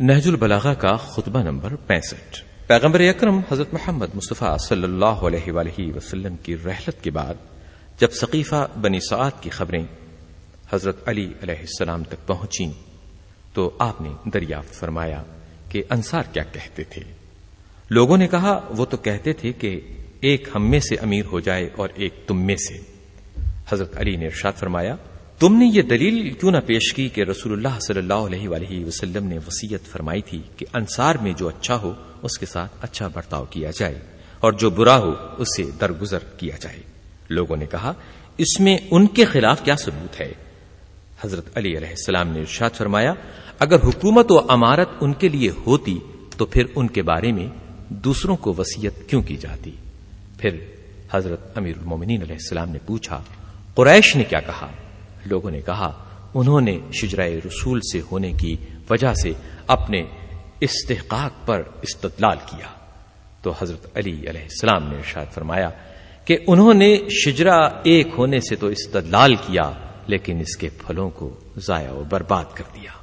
نہج البلاغا کا خطبہ نمبر پینسٹھ۔ پیغمبر اکرم حضرت محمد مصطفیٰ صلی اللہ علیہ وآلہ وسلم کی رحلت کے بعد جب ثقیفہ بنی سعاد کی خبریں حضرت علی علیہ السلام تک پہنچیں تو آپ نے دریافت فرمایا کہ انصار کیا کہتے تھے۔ لوگوں نے کہا، وہ تو کہتے تھے کہ ایک ہم میں سے امیر ہو جائے اور ایک تم میں سے۔ حضرت علی نے ارشاد فرمایا تم نے یہ دلیل کیوں نہ پیش کی کہ رسول اللہ صلی اللہ علیہ وآلہ وسلم نے وسیعت فرمائی تھی کہ انصار میں جو اچھا ہو، اس کے ساتھ اچھا برتاؤ کیا جائے اور جو برا ہو اس سے درگزر کیا جائے۔ لوگوں نے کہا، اس میں ان کے خلاف کیا ثبوت ہے؟ حضرت علی علیہ السلام نے ارشاد فرمایا، اگر حکومت و امارت ان کے لیے ہوتی تو پھر ان کے بارے میں دوسروں کو وسیعت کیوں کی جاتی؟ پھر حضرت امیر المومنین علیہ السلام نے پوچھا، قریش نے کیا کہا؟ لوگوں نے کہا، انہوں نے شجرائے رسول سے ہونے کی وجہ سے اپنے استحقاق پر استدلال کیا۔ تو حضرت علی علیہ السلام نے ارشاد فرمایا کہ انہوں نے شجرا ایک ہونے سے تو استدلال کیا، لیکن اس کے پھلوں کو ضائع و برباد کر دیا۔